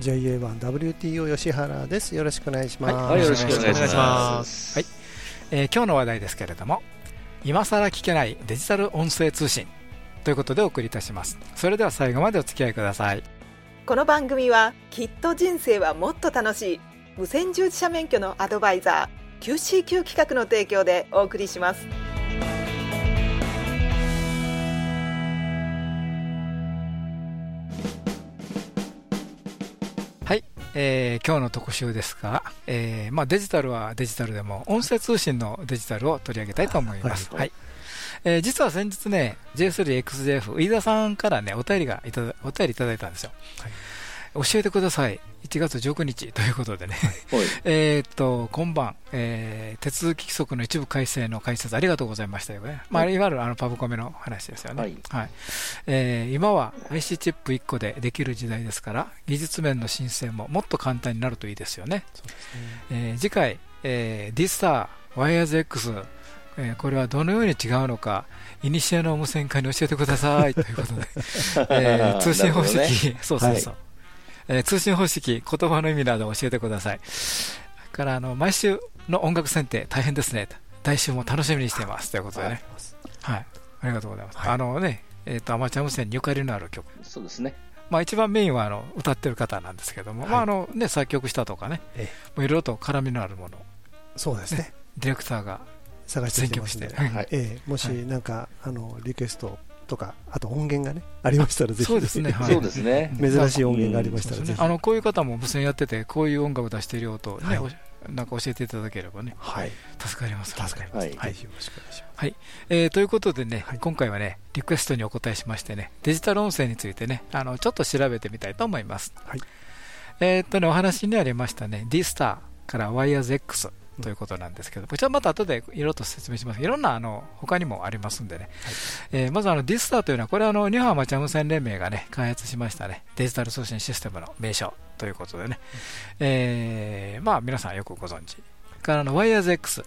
JA1WTO 吉原です。よろしくお願いします。はい、よろしくお願いします。はいえー今日の話題ですけれども今さら聞けないデジタル音声通信ということでお送りいたしますそれでは最後までお付き合いくださいこの番組はきっと人生はもっと楽しい無線従事者免許のアドバイザー QCQ 企画の提供でお送りしますえー今日の特集ですが、えーまあ、デジタルはデジタルでも音声通信のデジタルを取り上げたいと思います、はい。えー実は先日ね J3XJF 飯田さんからねお便りがいただお便りいただいたんですよ、教えてください。1月19日ということでね、はい。えーっと今晩、えー手続き規則の一部改正の解説ありがとうございましたよね、まあ、いわゆるあのパブコメの話ですよね、はい。えー今は IC チップ1個でできる時代ですから技術面の申請ももっと簡単になるといいですよね。えー次回、えー、D スター、ワイヤーズ X、えーこれはどのように違うのか、イニシアの無線化に教えてくださいということで、えー通信方式、ね。そうそうそう、えー通信方式、言葉の意味など教えてください。からあの毎週の音楽選定、大変ですね、来週も楽しみにしています。ということでね、はい、ありがとうございます。はい。あのねえー、とアマチュア無線にゆかりのある曲、そうですね。まあ、一番メインはあの歌ってる方なんですけども、はい。まああのね、作曲したとかね、えもういろいろと絡みのあるもの、そうですね。ディレクターが探選曲して。はい。ええ。もしはいなんか、あのリクエストとか、あと音源がね、ありましたらぜひ、そうですねはい。そうですね。珍しい音源がありましたら、ね。あのこういう方も無線やってて、こういう音楽出してるよと、ねはい。おなんか教えていただければね、はい、助かります。助かります。はい。よろしくお願い。します。えーということでね、はい。今回はね、リクエストにお答えしましてね、デジタル音声についてね、あのちょっと調べてみたいと思います。はい。えーっとね、お話にありましたね、D スターからワイヤーズ X ということなんですけど、こちらまた後でいろいろと説明します。いろんなあの他にもありますんでね、えーまずあの D スターというのは、これはあの日本アマチュア無線連盟がね、開発しましたね、デジタル通信システムの名称ということでね、えーまあ皆さんよくご存知。からあのワイヤーズ X、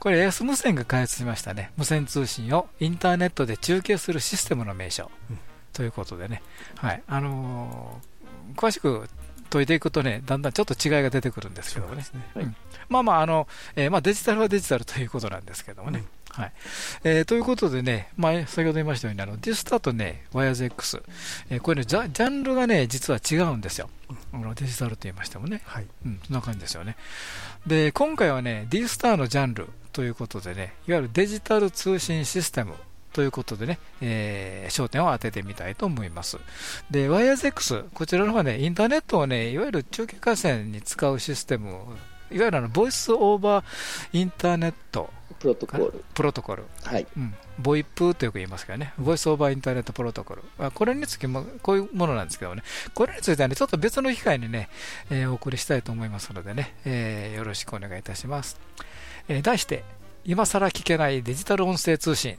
これ AS 無線が開発しましたね、無線通信をインターネットで中継するシステムの名称、うん。ということでね、はい。あのー詳しく解いていくとね、だんだんちょっと違いが出てくるんですけどもね、はいうん。まあまああの、えーまあ、デジタルはデジタルということなんですけどもね。はい。えーということでね、まあ、先ほど言いましたように、あのディスターとね、ワイヤーズ X、えーこれねジャ、ジャンルがね、実は違うんですよ、あのデジタルと言いましてもね。はい、うん、そんな感じですよね。で、今回はね、D スターのジャンルということでね、いわゆるデジタル通信システムということでね、えー焦点を当ててみたいと思います。で、ワイヤーズ X、こちらの方はね、インターネットをね、いわゆる中継回線に使うシステム、いわゆるあのボイスオーバーインターネットプロトコール。プロトコル、はい。うん、ボイプとよく言いますけどね、ボイスオーバーインターネットプロトコル、あこれにつきも、こういうものなんですけどね、これについてはね、ちょっと別の機会にね、えーお送りしたいと思いますのでね、えーよろしくお願いいたします。えー題して、今更聞けないデジタル音声通信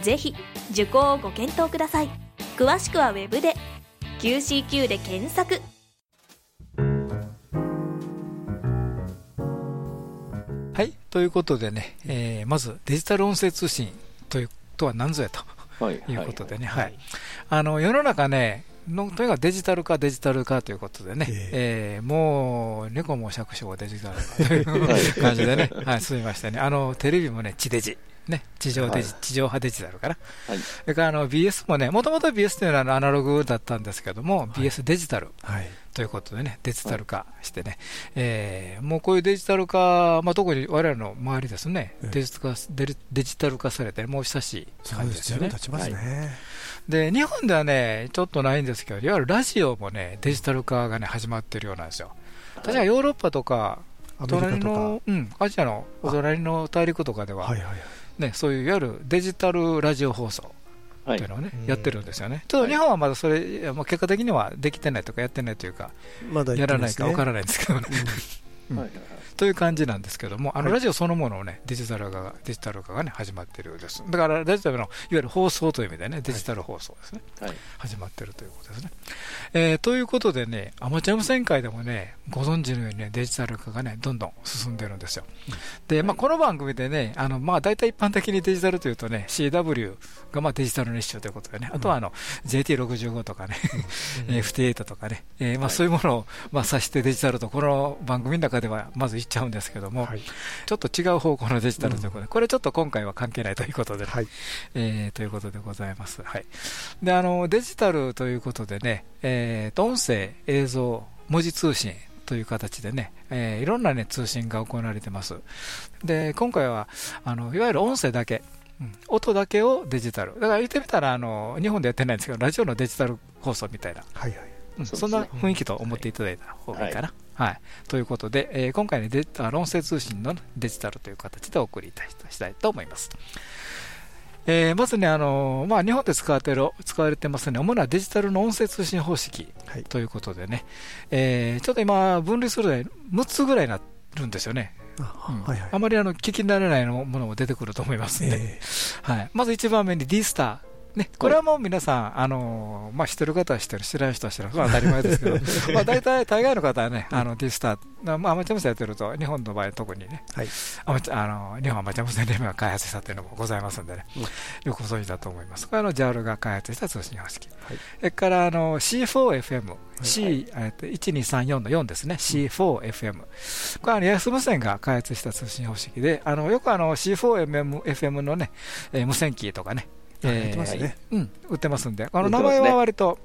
ぜひ受講をご検討ください。詳しくはウェブで。QCQ で検索。はい、ということでね、えーまずデジタル音声通信というとは何ぞやと。はい。い。うことでね、はい。あの世の中ね、のとにかくデジタル化、デジタル化ということでね、えー。もう猫も釈放デジタル化という 感じでね、はい、進みましてね、あのテレビもね、地デジ、ね、地上デジ、はい。地上波デジタルかな、はい。それからあの BS もね、もともと BS というのはアナログだったんですけども、BS デジタルはい、ということでね、デジタル化してね、えーもうこういうデジタル化、まあ、特に我々の周りですね、ええ。デジタル化デジタル化されて、もう久しい感じですよね。で日本ではね、ちょっとないんですけど、いわゆるラジオもね、デジタル化がね、始まってるようなんですよ。確かヨーロッパとか、アメリカ隣とか。の、うん、アジアのお隣の大陸とかでは、はいはいはい。ね、そういういわゆるデジタルラジオ放送はいというのをね、うんやってるんですよね。ちょっと日本はまだそれ、いやまあ結果的にはできてないとかやってないというか、まだやらないか分からない。んですけどね。はいという感じなんですけども、あのはいラジオそのものをね、デジタル化がデジタル化がね、始まっているようです。だから、デジタルのいわゆる放送という意味でね、デジタル放送ですね。はい始まってるということですね。えーということでね、アマチュア無線界でもね、ご存知のようにね、デジタル化がね、どんどん進んでるんですよ。で、まあ、この番組でね、あの、まあ、大体一般的にデジタルというとね、CW がまあデジタルの一種ということでね、あとはあの、JT65 とかね、えー FT8 とかね、えーまあ、そういうものを、まあ、指してデジタルと、この番組の中ではまず言っちゃうんですけども、はい。ちょっと違う方向のデジタルということで、これちょっと今回は関係ないということでね、はい。えーということでございます。はい。で、あの、デジタルということでね、えーと、音声、映像、文字通信という形でね、えーいろんなね、通信が行われてます。で、今回は、あの、いわゆる音声だけ、うん音だけをデジタル。だから言ってみたら、あの、日本でやってないんですけど、ラジオのデジタル放送みたいな、はいはい。うんそんな雰囲気と思っていただいた方がいいかな。はい。ということで、えー今回ね、デあの音声通信のデジタルという形でお送りいたししたいと思います。えーまずね、あのーまあ、日本で使われてる使われてますね、主なデジタルの音声通信方式はい。ということでね、えーちょっと今、分類すると6つぐらいになるんですよね。あ。まりあの聞き慣れないものも出てくると思いますんで、えはい、まず1番目に D スター。ね、これはもう皆さん、あのーまあ、知ってる方は知ってる、知らない人は知らない、まあ、当たり前ですけど、まあ大体、大概の方はね、あの D スター、まあ、アマチュア無線やってると、日本の場合、特にね、はい。あの日本アマチュア無線連盟が開発したというのもございますんでね、うん。よくご存知だと思います。これはあの JAL が開発した通信方式。はい。それからあの C4FM、C えっと1234の4ですね、C4FM。これはあのヤフ無線が開発した通信方式で、あのよくあの C4FM FM のね、えー無線機とかね、あやってますね。うん、売ってますんで、あの名前は割と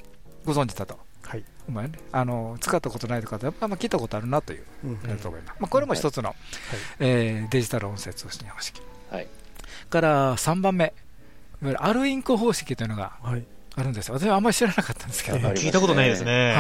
ご存知だと。はい。お前ね、あの使ったことない方は、まあ、聞いたことあるなという、うんなると思います。まあ、これも一つの、えーデジタル音声通信方式。はいから3番目、いわゆるアルインコ方式というのがはい。あるんですよ。私はあんまり知らなかったんですけど、ええはい聞いたことないですね。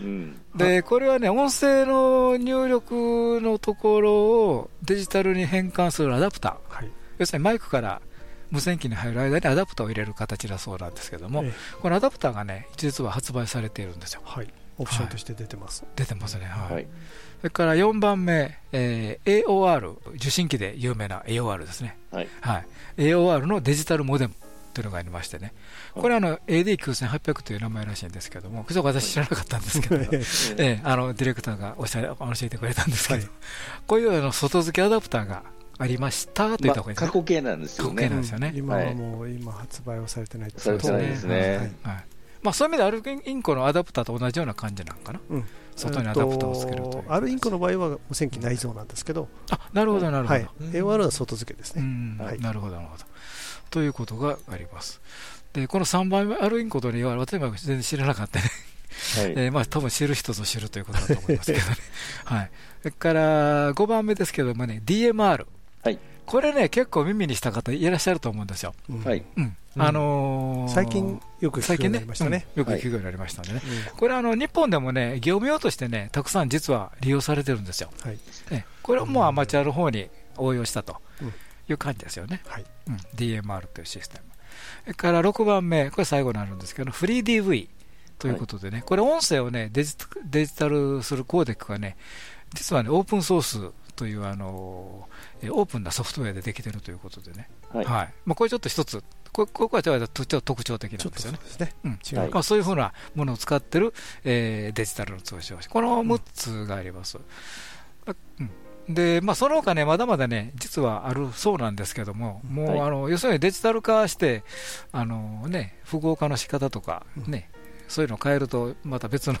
うんで、これはね、音声の入力のところをデジタルに変換するアダプター。はい。要するにマイクから無線機に入る間にアダプターを入れる形だそうなんですけども、ええこのアダプターがね、実は発売されているんですよ。はい。オプションとして出てます。出てますね。はい。はいそれから4番目、えー AOR、受信機で有名な AOR ですね。はいはい。AOR のデジタルモデムというのがありましてね。これはあの AD9800 という名前らしいんですけども、これ私知らなかったんですけど、ええあのディレクターがおっしゃ教えてくれたんですけど、はいこういうあの外付けアダプターがありましたといまあった方がいいですね。過去形なんですよ過去形ねなんですよねうん今はもう、今発売はされてないされてないですねはいまあ、そういう意味でアルインコのアダプターと同じような感じなのかな、うん外にアダプターをつけるとアルインコの場合は無線機内蔵なんですけど、あなるほど、なるほど、はい。AOR は外付けですうね。んはいなるほど、なるほど。ということがあります。で、この3番目、アルインコというのは、私も全然知らなかったね。はい えーまあ、多分知る人ぞ知るということだと思いますけどね。はい。それから、5番目ですけどもね、DMR。はいこれね、結構耳にした方いらっしゃると思うんですよ。うんはいうん。あのー最近よく聞くようになりましたね。うんよく聞くようになりましたんでね。うんこれあの、日本でもね、業務用としてね、たくさん実は利用されてるんですよ。はい。えこれはもうアマチュアの方に応用したとうんいう感じですよね。はい。うん、DMR というシステム。それから6番目、これ最後になるんですけど、フリー DV ということでね、これ音声をねデジ、デジタルするコーデックがね、実はね、オープンソースというあの、えオープンなソフトウェアでできてるということでね、はい。はい。まあ、これちょっと一つ、こここはちょっと特徴的なんですよね。そう。まあ、そういうふうなものを使ってる、えーデジタルの通信この6つがあります。うん。で、まあ、その他ね、まだまだね、実はあるそうなんですけども、もう、はい。あの要するにデジタル化して、あのね、符号化の仕方とか、ね、そういうのを変えると、また別の、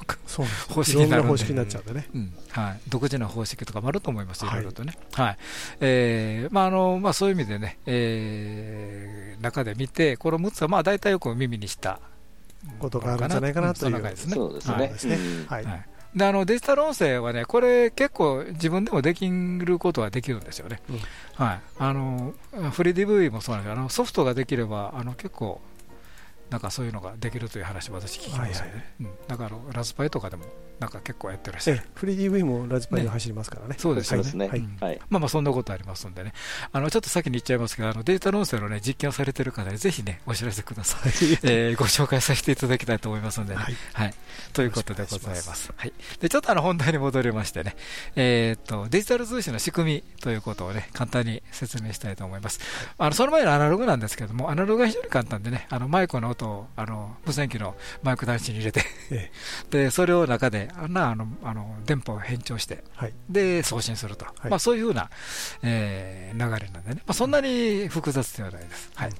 方式になる方式になっちゃうんでね。うん。はい、独自の方式とかもあると思います、いはい。ろいろとね。はい。えーまああのまあ、そういう意味でね、えー中で見て、この6つはまあ大体よく耳にしたことがあるんじゃないかなといううんそんな感じですね。そうですはいねはい。はい。であのデジタル音声はね、これ、結構自分でもできることはできるんですよね。うん。はい、あのフリー DV もそうなんですけど、あのソフトができれば、あの結構、なんかそういうのができるという話、私聞きますよね。はいはいうん、だから、ラズパイとかでも、なんか結構やってらっしゃる。ええフリー DV もラズパイで走りますからね。そうですよね。はいはい。まあまあそんなことありますんでね、あのちょっと先に言っちゃいますけど、あのデータ音声の、ね、実験をされてる方にぜひね、お知らせください。えーご紹介させていただきたいと思いますのでね。はいはい、ということでございま。すはい、でちょっとあの本題に戻りましてね、えーっと、デジタル通信の仕組みということをね、簡単に説明したいと思います。あのその前のアナログなんですけども、アナログが非常に簡単でね、あのマイクの音をあの無線機のマイク端子に入れて、えでそれを中であんなあのあの電波を変調して、はい。で送信すると、い。まあ、そういうふうな、えー流れなんでね、まあ、そんなに複雑ではないです。はい、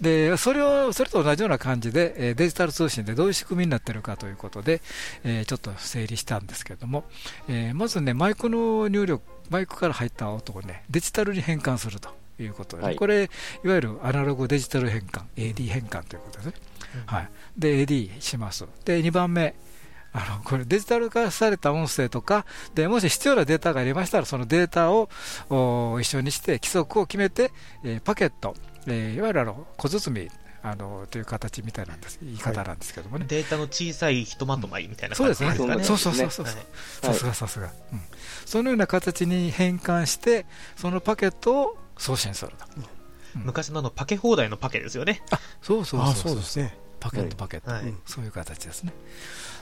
でそれをそれと同じような感じで、えーデジタル通信でどういう仕組みになっているかということで、えーちょっと整理したんですけれども、えーまずね、マイクの入力、マイクから入った音をね、デジタルに変換するということでね、はい。これ、いわゆるアナログデジタル変換、AD 変換ということですね。はい、で、AD します。で、2番目、あのこれデジタル化された音声とかでもし必要なデータがありましたらそのデータをお一緒にして規則を決めて、えーパケット、えーいわゆるあの小包みあのという形みたいなんです。言い方なんですけどもね、データの小さいひとまとまりみたいなそうですね。感じですかね。そうそうそうそう、はい。さすがさすが、うん、そのような形に変換してそのパケットを送信すると、うん。昔のあのパケ放題のパケですよね。そうそうあそう。そうですね。パケットパケット、はい。そういう形ですね。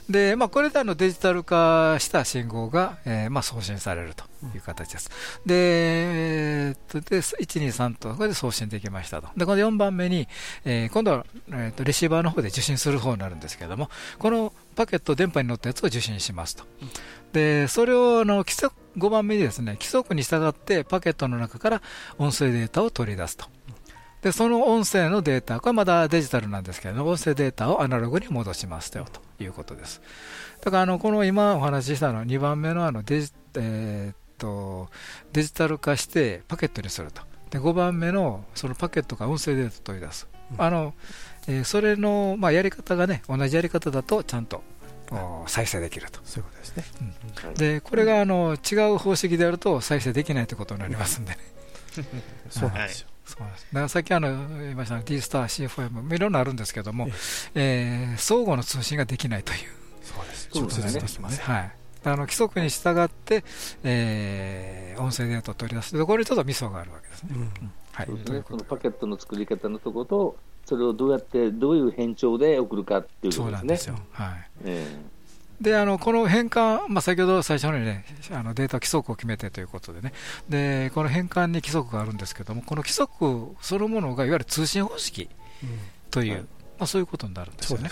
で、まあ、これであのデジタル化した信号が、えーまあ、送信されるという形です。で、えーっとで1、2、3と、これで送信できましたと。で、この4番目に、えー今度は、えーっとレシーバーの方で受信する方になるんですけども、このパケット、電波に乗ったやつを受信しますと。で、それをあの規則5番目にですね、規則に従ってパケットの中から音声データを取り出すと。で、その音声のデータ、これまだデジタルなんですけども、音声データをアナログに戻しますよということです。だから、あの、この今お話ししたの2番目のあのデジ、えーっと、デジタル化してパケットにすると。で、5番目のそのパケットから音声データを取り出す。うんあの、えーそれの、まあ、やり方がね、同じやり方だとちゃんとお再生できると。そういうことですね。で、これがあの違う方式でやると再生できないということになりますんでね。そうなんですよ。そうなんですだからさっきあの言いました D スター、C4M、いろんなあるんですけども、えー相互の通信ができないというそうです。そうですね直接できません。はい、あの規則に従って、えー音声データを取り出すところにちょっとミソがあるわけですね。うんはいそうですね。のパケットの作り方のところと、それをどうやって、どういう変調で送るかっていうそことでうなんですよ。すね。はいえであのこの変換、まあ、先ほど最初のように、ね、あのデータ規則を決めてということでね。で、この変換に規則があるんですけども、この規則そのものがいわゆる通信方式うんという、はい。まあ、そういうことになるんですよね。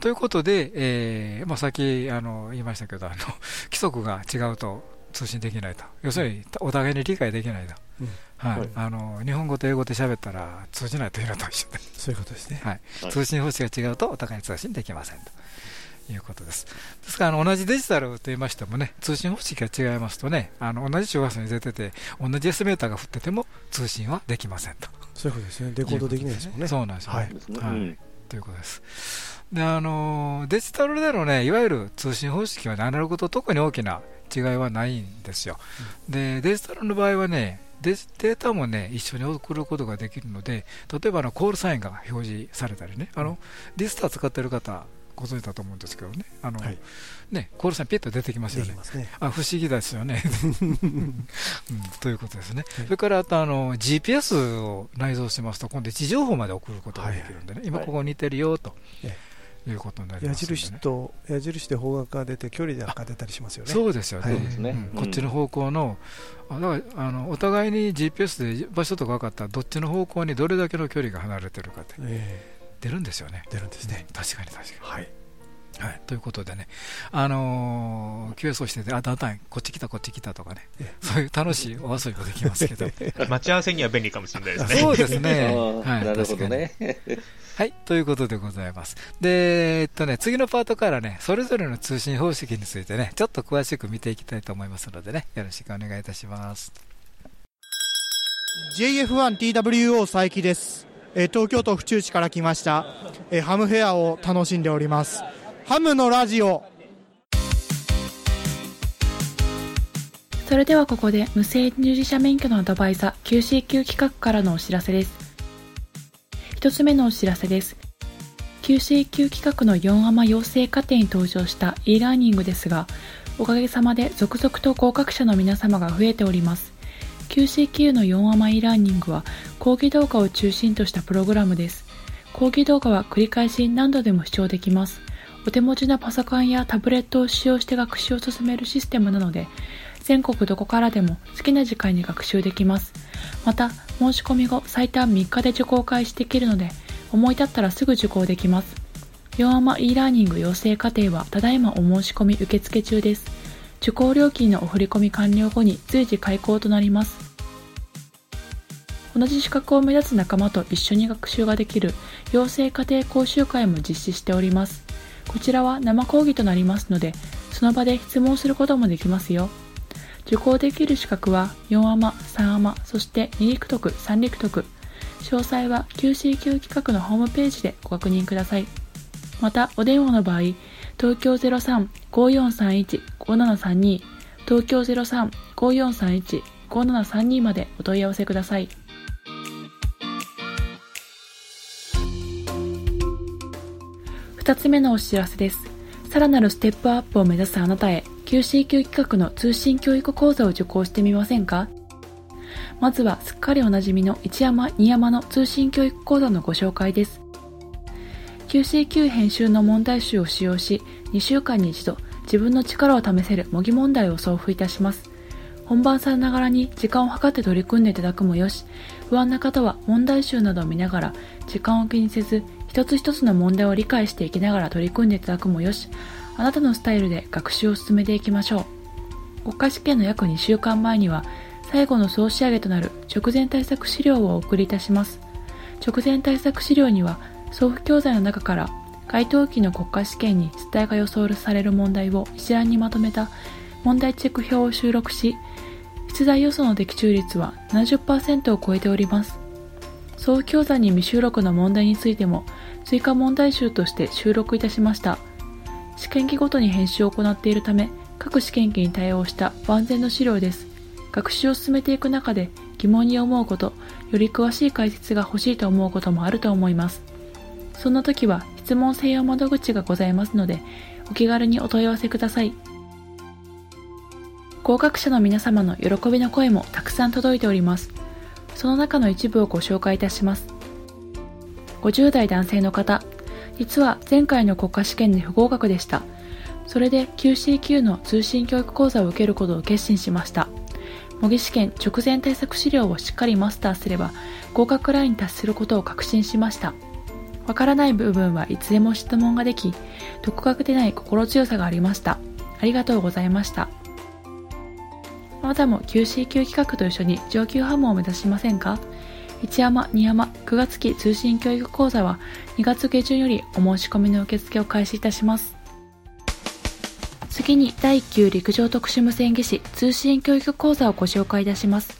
ということで、えーまあ、さっきあの言いましたけどあの、規則が違うと通信できないと、要するにお互いに理解できないと、うん。はい。はい。あの日本語と英語で喋ったら通じないというのと一緒で、そういうことですね。はい。はい。通信方式が違うとお互いに通信できませんと。いうことですですからあの同じデジタルと言いましてもね通信方式が違いますとねあの同じ周波数に出てて同じ S メーターが振ってても通信はできませんとそういうことですね。レコードできないですもんね。そうなんですよね、はいということです。で、あのデジタルでのね、いわゆる通信方式は、ね、アナログと特に大きな違いはないんですよ。で、デジタルの場合はね、デジデータもね、一緒に送ることができるので、例えばあのコールサインが表示されたりね、あのディスター使ってる方、ご存知だと思うんですけどね、あのはい。ねコールサインピッと出てきますよね。ね。あ不思議ですよね、うん。ということですね、はい。それからあとあの GPS を内蔵してますと、今度、位置情報まで送ることができるんでね、今はい。ここ似てるよと、えいうことになり矢ますね、印と矢印で方角が出て距離が出たりしますよね。そうですよね、こっちの方向の、あだからあのお互いに GPS で場所とか分かったら、どっちの方向にどれだけの距離が離れてるかってえ出るんですよね。え出るんですね。確かに確かに。はい。はい、ということでね、あのー、QS をしてて、あ、だんだんこっち来た、こっち来たとかねえ、そういう楽しいお遊びもできますけど、待ち合わせには便利かもしれないですね。そうですね。はい、なるほ。どね。はい、ということでございます。で、えっとね、次のパートからね、それぞれの通信方式についてね、ちょっと詳しく見ていきたいと思いますのでね、よろしくお願いいたします。JF1TWO 佐伯です、え東京都府中市から来ました、えハムフェアを楽しんでおります。ハムのラジオ。それではここで無制入事者免許のアドバイザー QCQ 企画からのお知らせです。一つ目のお知らせです。QCQ 企画の4アマ養成課程に登場した e ラーニングですがおかげさまで続々と合格者の皆様が増えております。QCQ の4アマ e ラーニングは講義動画を中心としたプログラムです。講義動画は繰り返し何度でも視聴できます。お手持ちのパソコンやタブレットを使用して学習を進めるシステムなので、全国どこからでも好きな時間に学習できます。また、申し込み後最短3日で受講開始できるので、思い立ったらすぐ受講できます。4アマ e ラーニング養成課程はただいまお申し込み受付中です。受講料金のお振込み完了後に随時開講となります。同じ資格を目指す仲間と一緒に学習ができる養成家庭講習会も実施しております。こちらは生講義となりますので、その場で質問することもできますよ。受講できる資格は4アマ、3アマ、そして2陸徳、3陸徳。詳細は QCQ 企画のホームページでご確認ください。また、お電話の場合、東京03-5431-5732、東京03-5431-5732までお問い合わせください。二つ目のお知らせです。さらなるステップアップを目指すあなたへ、QCQ 企画の通信教育講座を受講してみませんか？まずはすっかりおなじみの1山2山の通信教育講座のご紹介です。QCQ 編集の問題集を使用し、2週間に一度自分の力を試せる模擬問題を送付いたします。本番さながらに時間を計って取り組んでいただくもよし、不安な方は問題集などを見ながら時間を気にせず一つ一つの問題を理解していきながら取り組んでいただくもよし、あなたのスタイルで学習を進めていきましょう。国家試験の約2週間前には、最後の総仕上げとなる直前対策資料をお送りいたします。直前対策資料には、送付教材の中から、該当期の国家試験に出題が予想される問題を一覧にまとめた問題チェック表を収録し、出題予想の的中率は70%を超えております。総付教材に未収録の問題についても追加問題集として収録いたしました。試験機ごとに編集を行っているため、各試験機に対応した万全の資料です。学習を進めていく中で疑問に思うこと、より詳しい解説が欲しいと思うこともあると思います。そんな時は質問専用窓口がございますので、お気軽にお問い合わせください。合格者の皆様の喜びの声もたくさん届いております。その中の一部をご紹介いたします。50代男性の方、実は前回の国家試験で不合格でした。それで QCQ の通信教育講座を受けることを決心しました。模擬試験直前対策資料をしっかりマスターすれば合格ラインに達することを確信しました。わからない部分はいつでも質問ができ、独学でない心強さがありました。ありがとうございました。あなたも QCQ 企画と一緒に上級ハムを目指しませんか？一山二山9月期通信教育講座は2月下旬よりお申し込みの受付を開始いたします。次に第1級陸上特殊無線技師通信教育講座をご紹介いたします。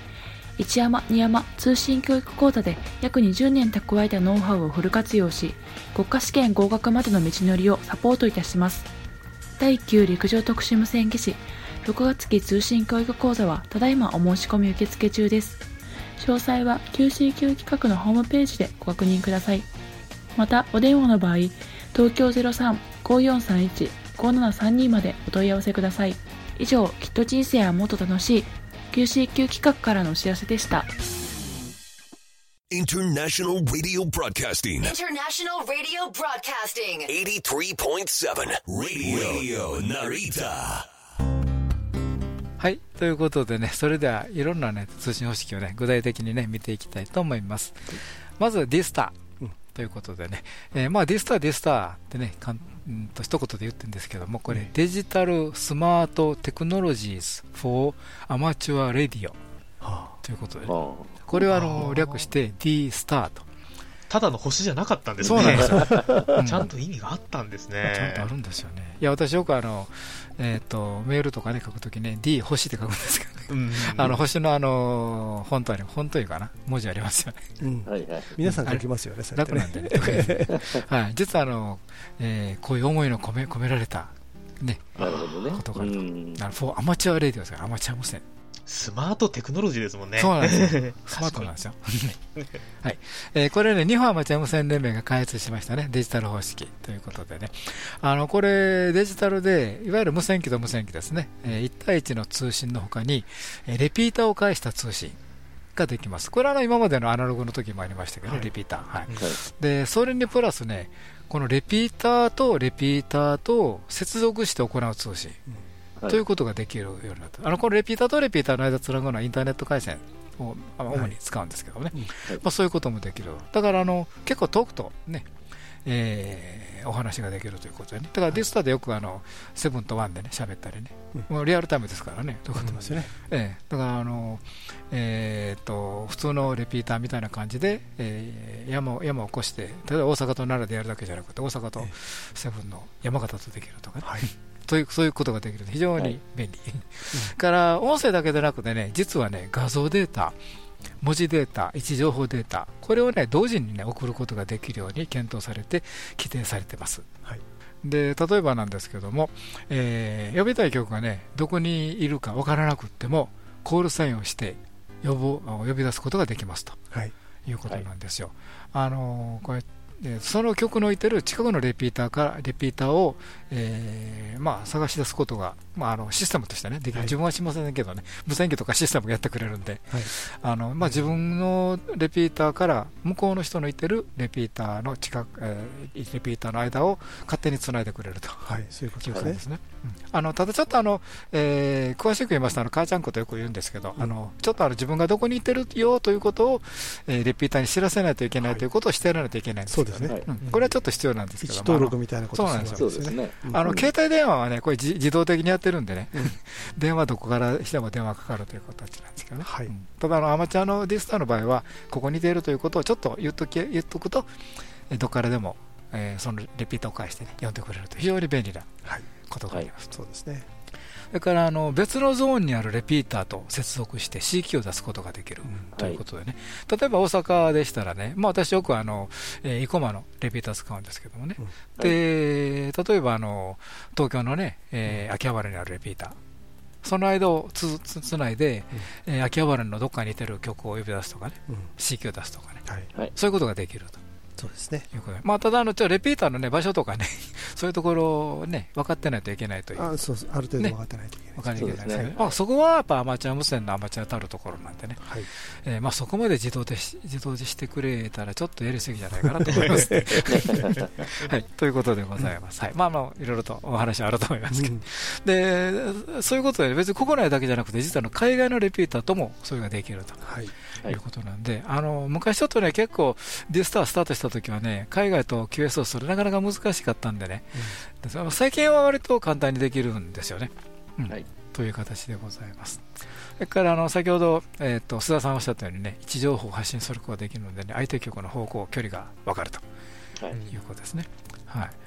一山二山通信教育講座で約20年蓄えたノウハウをフル活用し国家試験合格までの道のりをサポートいたします。第1級陸上特殊無線技師6月期通信教育講座はただいまお申し込み受付中です。詳細は QCQ 企画のホームページでご確認ください。また、お電話の場合、東京03-5431-5732までお問い合わせください。以上、きっと人生はもっと楽しい QCQ 企画からのお知らせでした。International Radio Broadcasting. International Radio Broadcasting. 83.7 Radio, Narita. はい。ということでね、それではいろんなね、通信方式をね、具体的にね、見ていきたいと思います。まず、 D-STAR。ということでね、えーまあ、 D-STAR、D-STAR ってね、かんうんと一言で言ってるんですけども、これ、デジタルスマートテクノロジーズ for アマチュアレディオということで、これはあの略して D スターと。ただの星じゃなかったんですそうなんね。ですよ。うんちゃんと意味があったんですね。ちゃんとあるんですよね。いや、私よくあの、えっ、と、メールとかね、書くときね、D 星って書くんですけどね。うんあの、星のあの、本当に、本当いうかな、文字ありますよね。うんはいはい。皆さん書きますよね、それってね楽なんでね。はい。実はあの、えーこういう思いの込め、込められた、ね、なるほどね。ことがあるとうんあの for Amateur Radio ですから、アマチュア無線。スマートテクノロジーですもんね。そうなんですよ。スマートなんですよ。はい。えーこれね、日本アマチュア無線連盟が開発しましたね。デジタル方式ということでね。あの、これ、デジタルで、いわゆる無線機と無線機ですね。えー1対1の通信の他に、えーレピーターを介した通信ができます。これはあの今までのアナログの時もありましたけどね、レピーター。はい。で、それにプラスね、このレピーターとレピーターと接続して行う通信。はいということができるようになった。あの、このレピーターとレピーターの間つなぐのはインターネット回線をあ主に使うんですけどね。はいまあ、そういうこともできる。だから、あの、結構遠くとね、えーお話ができるということでね。だから D-STAR でよくあの、 seven と one でね、喋ったりね。もうリアルタイムですからね。ええだから、あの、えーっと、普通のレピーターみたいな感じで、えー山を、山を起こして、例えば大阪と奈良でやるだけじゃなくて、大阪とセブンの山形とできるとかね。そういうそういうことができる非常に便利、から音声だけでなくてね実はね画像データ文字データ位置情報データこれをね同時にね送ることができるように検討されて規定されてます、で例えばなんですけども、えー呼びたい曲がねどこにいるか分からなくってもコールサインをして呼ぼ呼び出すことができますと、はい。いうことなんですよ。あのーこれでその曲の置いてる近くのレピーターからレピーターを、えーまあ、探し出すことが、まあ、あのシステムとしてねできる、自分はしませんけどね。無線機とかシステムがやってくれるんで、あのまあ、自分のレピーターから向こうの人のいてるレピーターの近く、えーレピーターの間を勝手につないでくれると。はい、そういうこというですね。うん。あのただちょっとあの、えー詳しく言いますと、あの母ちゃんことよく言うんですけど、あのちょっとあの自分がどこにいてるよということを、えーレピーターに知らせないといけないということをしてやらないといけないんですけどそうですね。うん。これはちょっと必要なんですけど。位置登録みたいなことそうなんですよ。ね。うんあの携帯電話はね、これ自自動的にやってるんでね、電話どこからしても電話かかるという形なんですけどね。うん。ただあの、アマチュアのディスターの場合は、ここにいているということをちょっと言っとき言っとくと、えどこからでも、えーそのレピーターを返してね、呼んでくれると非常に便利なことがあります。そうですね。それからあの別のゾーンにあるレピーターと接続して C キーを出すことができる。ということでね、例えば大阪でしたらね、まあ、私よくあの、えー、生駒のレピーター使うんですけどもね、で例えばあの東京のね、えー秋葉原にあるレピーター、その間をつつつないで、えー秋葉原のどっかに似てる曲を呼び出すとかね、うん。C キーを出すとかね、はい。そういうことができると。そうですね。まあ、ただあの、ちょレピーターの、ね、場所とかね、そういうところを、ね、分かってないといけないという。あそうある程度分かってないといけない。分かりにくいあ、そこはやっぱアマチュア無線のアマチュアたるところなんでね、えーまあ、そこまで自動でし自動でしてくれたらちょっとやりすぎじゃないかなと思います、ね はい。ということでございます。はい、まあまあいろいろとお話はあると思いますけど、でそういうことで別に国内だけじゃなくて実はあの海外のレピーターともそれができると。い、うことなんで、あの昔ちょっとね、結構、ディスタースタートした時はね、海外と QS をするなかなか難しかったんでね、でその最近は割と簡単にできるんですよね。うん。という形でございます。それからあの先ほど、えー、と須田さんおっしゃったようにね、位置情報を発信することができるので、ね、相手局の方向、距離が分かるということですね。はい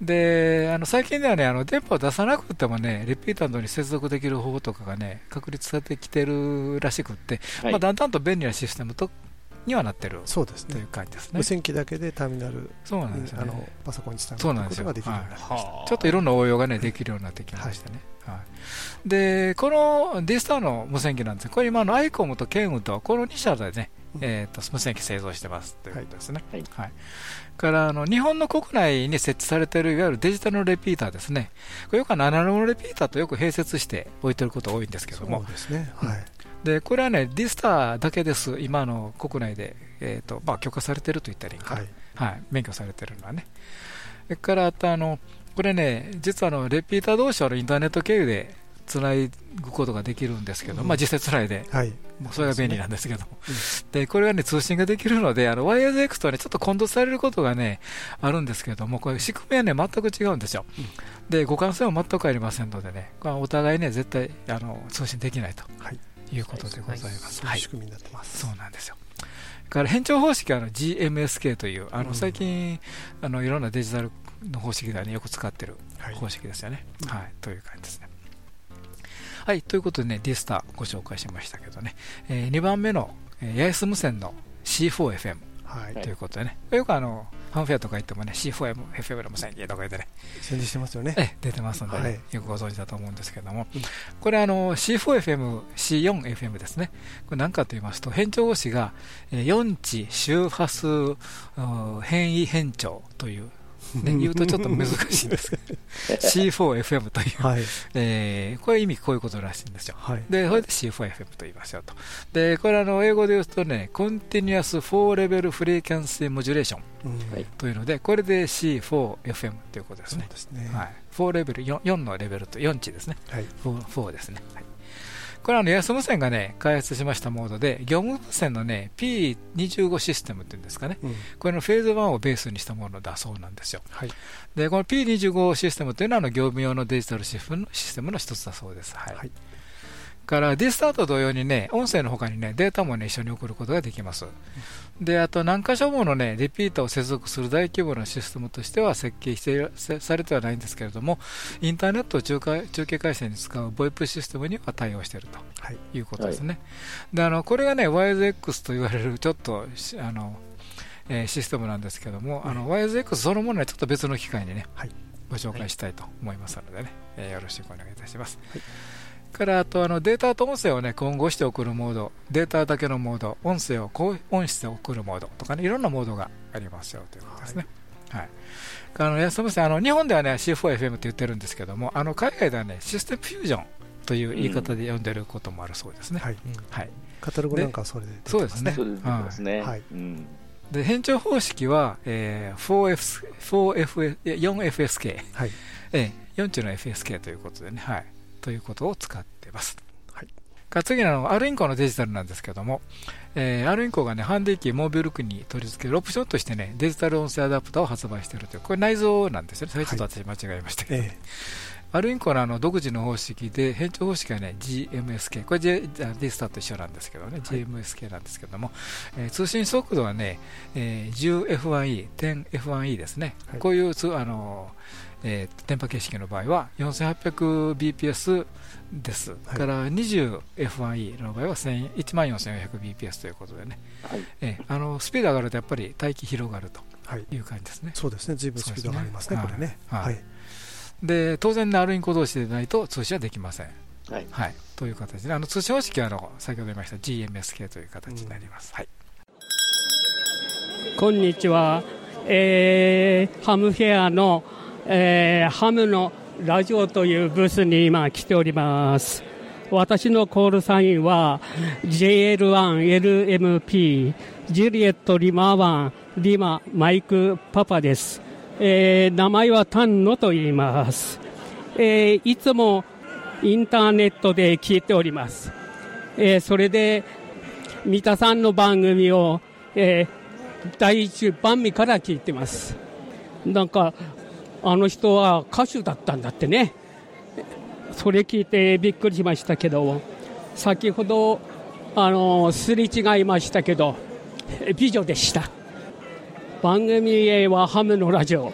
であの最近ではね、あの電波を出さなくてもね、レピーターに接続できる方法とかがね、確立されてきてるらしくって、はい。まあ、だんだんと便利なシステムとにはなってるそうですね。という感じですね。無線機だけでターミナルそうなんですあのパソコンにつなぐことができるようになりました。はい。ちょっといろんな応用が、ね、できるようになってきましたね。はい。でこの D スターの無線機なんですこれ今のアイコムとケンウとこの2社でね、えー、と無線機製造してますということですね。はい。からあの日本の国内に設置されているいわゆるデジタルのレピーターですね、これよくアナログのレピーターとよく併設して置いてることが多いんですけども、そうですね。はい。でこれはね、ディスターだけです、今の国内で、えーとまあ、許可されてると言ったらいいはい。免許されてるのはね。それからあとあの、これね、実はあのレピーター同士はインターネット経由でつないぐことができるんですけど、うんまあ、実際つないで、はいもうそれが便利なんですけども、でこれはね、通信ができるので、あの YSX とはね、ちょっと混同されることがね、あるんですけれども、これ、仕組みはね、全く違うんですよ。で、互換性も全くありませんのでね、お互いね、絶対あの通信できないということでございます。そういう仕組みになってます。そうなんですよ。から変調方式はあの GMSK という、あの最近、あのいろんなデジタルの方式では、ね、よく使ってる方式ですよね。はい、という感じですね。はい、ということでね、ディスターご紹介しましたけどね、えー、2番目の、えー、八重洲無線の C4FM、はい、ということでね、よくあのファンフェアとか行ってもね、C4M、FM の無線機とか言ってね、宣伝してますよね。え出てますので、ね。はい、よくご存知だと思うんですけども、うん、これあの C4FM、C4FM ですね。これ何かと言いますと、変調語詞が4値周波数変異変調というね、言うとちょっと難しいんですけど。C4FM という、はい、えー、これ意味こういうことらしいんですよ、はい、でそれで C4FM と言いますよと。でこれあの英語で言うとね Continuous 4 Level Frequency Modulation というので、これで C4FM ということですね。ですね、はい、4レベル 4, 4のレベルと4値ですね、はい、4, 4ですね、はいこれはあの安無線がね開発しましたモードで業務無線のね P25 システムっていうんですかね、うん、これのフェーズ1をベースにしたものだそうなんですよ、はい、でこの P25 システムというのはあの業務用のデジタルシステムの一つだそうです、はい、はいからディスタート同様にね、音声の他にね、データもね、一緒に送ることができます。で、あと何箇所ものね、リピーターを接続する大規模なシステムとしては設計してされてはないんですけれども、インターネットを中中継回線に使う VoIP システムには対応していると、はい、いうことですね。はい、であのこれがね、YZX と言われる、ちょっと、あの、えー、システムなんですけども、あの YZX そのものはちょっと別の機会にね、はい、ご紹介したいと思いますのでね、えー、よろしくお願いいたします。はいからあとあのデータと音声を、ね、混合して送るモード、データだけのモード、音声を高音質で送るモードとかね、いろんなモードがありますよということですね。はい、はい。あのすみません。あの日本では、ね、C4FM って言ってるんですけども、あの海外では、ね、システムフュージョンという言い方で呼んでることもあるそうですね。はい、はい、カタログなんかはそれでそうですね。はい。で変調方式は、えー、4F 4F 4FSK、はい。えー、4中の FSK ということでね、はい、ということを使っています。はい、次のアルインコのデジタルなんですけども、えー、アルインコがね、ハンディ機モービルクに取り付けるオプションとしてね、デジタル音声アダプターを発売しているという、これ内蔵なんですよね。それちょっと私間違えましたけど、はいえ。アルインコのあの独自の方式で、変調方式はね、GMSK、これ J、D スターと一緒なんですけどね、はい、GMSK なんですけども、えー、通信速度はね、えー、10F1E、10F1E ですね、はい、こういうつあのえー、電波形式の場合は 4800bps です、はい、から 20F1E の場合は14400 bps ということでね、はい、えー、あのスピード上がるとやっぱり帯域広がるとい。う感じですね、はい、そうですね、ずいぶんスピード上がりますね、すね。これね。はい、で当然、アルインコ同士でないと通信はできません。はい、はい、という形で、あの通信方式はあの先ほど言いました GMSK という形になります。うん、はい、こんにちは、えー、ハムフェアのえー、ハムのラジオというブースに今来ております。私のコールサインは JL1LMP ジュリエットリマ1リママイクパパです。えー、名前はタンノと言います、えー、いつもインターネットで聞いております。えー、それで三田さんの番組を、えー、第一番目から聞いてます。なんかあの人は歌手だったんだってね。それ聞いてびっくりしましたけど先ほどあのすれ違いましたけど美女でした。番組へはハムのラジオ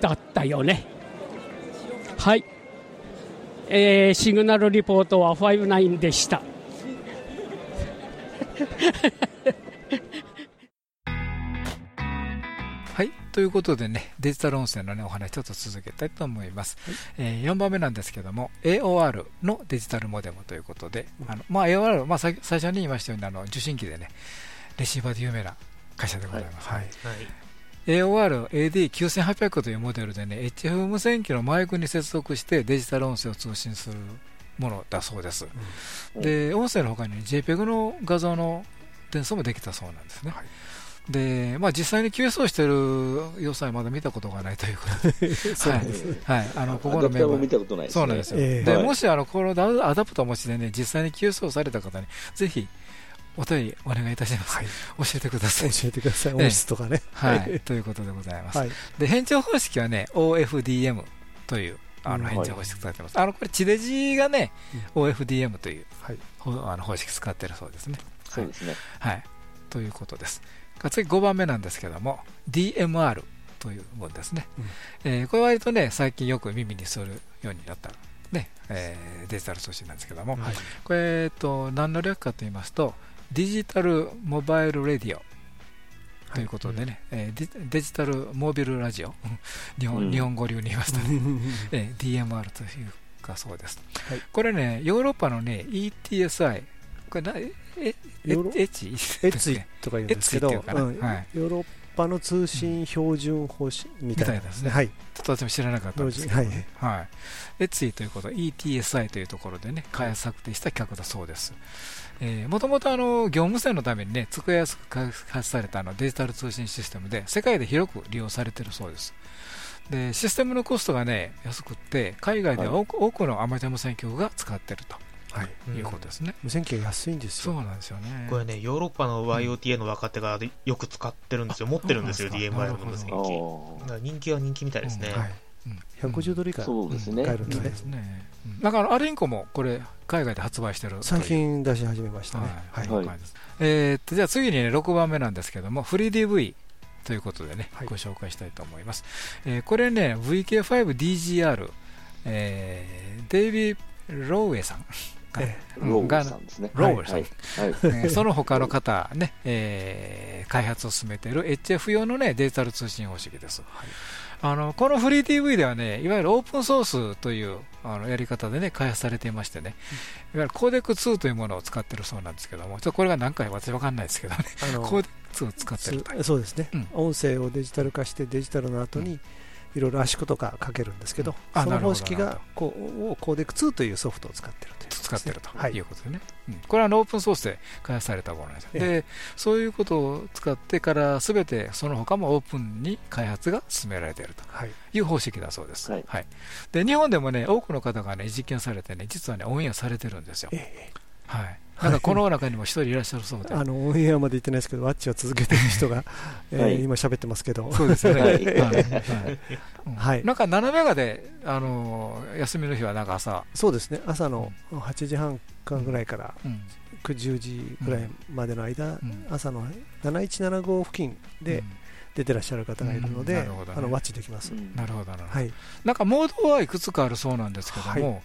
だったよね。はい、えー、シグナルリポートは59でした。ということでね、デジタル音声の、ね、お話ちょっと続けたいと思います。はい、えー、4番目なんですけども、AOR のデジタルモデムということで、うん、あのまあ、AOR、まあ、最初に言いましたようにあの受信機でね、レシーバーで有名な会社でございます。はい、はい AOR-AD9800 というモデルでね、HF 無線機のマイクに接続してデジタル音声を通信するものだそうです。うん、で、音声の他に JPEG の画像の転送もできたそうなんですね。はいで、まあ、実際に QS をしている様子はまだ見たことがないということで、はい、はい、あのここのメンバー、そうなんですよ、えー、で、もしあのこのアダプターをお持ちでね、実際に QS をされた方に、ぜひお便りお願いいたします、はい、教えてください。教えてください、音質とかね。はい、ということでございます。はい、で変調方式はね、OFDM というあの変調方式使ってます。あのこれ、地デジがね、OFDM という、はい、あの方式使ってるそうですね。そうですね。はい。ということです。次5番目なんですけども、DMR というものですね。えーこれ割とね、最近よく耳にするようになった、ねえーデジタル通信なんですけども、これ、えっと、何の略かと言いますと、デジタルモバイルレディオということでね、えーデデジタルモービルラジオ、日本,、うん。日本語流に言いますとね、えー DMR というかそうです。これね、ヨーロッパのね、ETSI、これな、え、え、エチ？エツイとか言うんですけど、ヨーロッパの通信標準方針みたいなですね。はい。ちょっと私も知らなかったんですけど、はいはい。エツイということ、ETSI というところでね、開発策定した企画だそうです。もともとあの業務線のためにね、使いやすく開発されたあのデジタル通信システムで、世界で広く利用されているそうです。で、システムのコストがね、安くって、海外では多く,、多くのアマチュア無線局が使っていると。はい。いうことですね。無線機が安いんですよ。そうなんですよね。これね、ヨーロッパの YOTA の若手がよく使ってるんですよ。持ってるんですよ、DMI の無線機。人気は人気みたいですね。150ドル以下。そうですね。買えるんですね。ねだからアリンコもこれ海外で発売してる。最近出し始めましたね。はい。えーっとじゃあ次にね6番目なんですけどもフリー DV ということでね、ご紹介したいと思います、えーこれね VK5DGR、えーデイビー・ローウェイさんええ。ローウェイさんですね。ローウェイさん、はいはい。えーその他の方ね、えー開発を進めている HF 用のねデジタル通信方式です、あのこのフリー TV ではね、いわゆるオープンソースというあのやり方でね、開発されていましてね、いわゆるコーデック2というものを使ってるそうなんですけども、ちょっとこれが何回私わかんないですけどね、あの コーデック2を使ってると。そうですね、音声をデジタル化してデジタルの後にいろいろ圧縮とかかけるんですけど、そのあなるほど方式がこうをコーデック2というソフトを使ってるという。使ってると。はい。いうことでね、うん。これはオープンソースで開発されたものなんですよ、えでそういうことを使ってから、すべてその他もオープンに開発が進められていると。い。う方式だそうです、はい。で日本でもね多くの方がね実験されてね、実はねオンエアされてるんですよ。はいなんかこの中にも一人いらっしゃるそうで、あのオンエアまで行ってないですけど、ワッチは続けてる人が、えーはい今喋ってますけど、そうですよね。はい。はい。なんか斜めがで、あのー休みの日はなんか朝、そうですね、朝の8時半かぐらいからうん。9 10時ぐらいまでの間、ん。朝の7175付近で出てらっしゃる方がいるので、うん。なるほどね。あのワッチできます。なるほどなるほど、はい。なんかモードはいくつかあるそうなんですけども、はい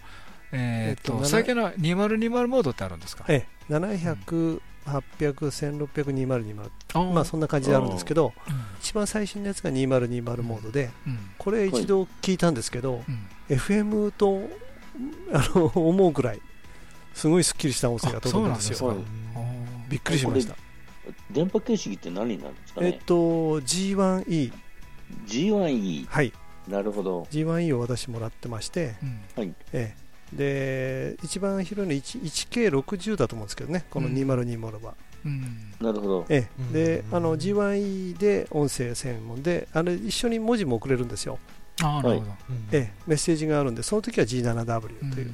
えーっとと最近の2020モードってあるんですか、ええ、700、800、1600、2020、あーまあそんな感じであるんですけどうん、一番最新のやつが2020モードでうん、これ一度聞いたんですけど、FM とあの思うくらい、すごいすっきりした音声が届くんですよ。そうなんですびっくりしました。電波形式って何になるんですかね？えっと、G1E。G1E。はい。なるほど。G1E を私もらってまして、はい。ええ、で、一番広いの 1- 1K60 だと思うんですけどね、この2020は。なるほど。ええ、で、あの G1E で音声専門で、あの一緒に文字も送れるんですよ。あーなるほどええ、メッセージがあるんで、その時は G7W という。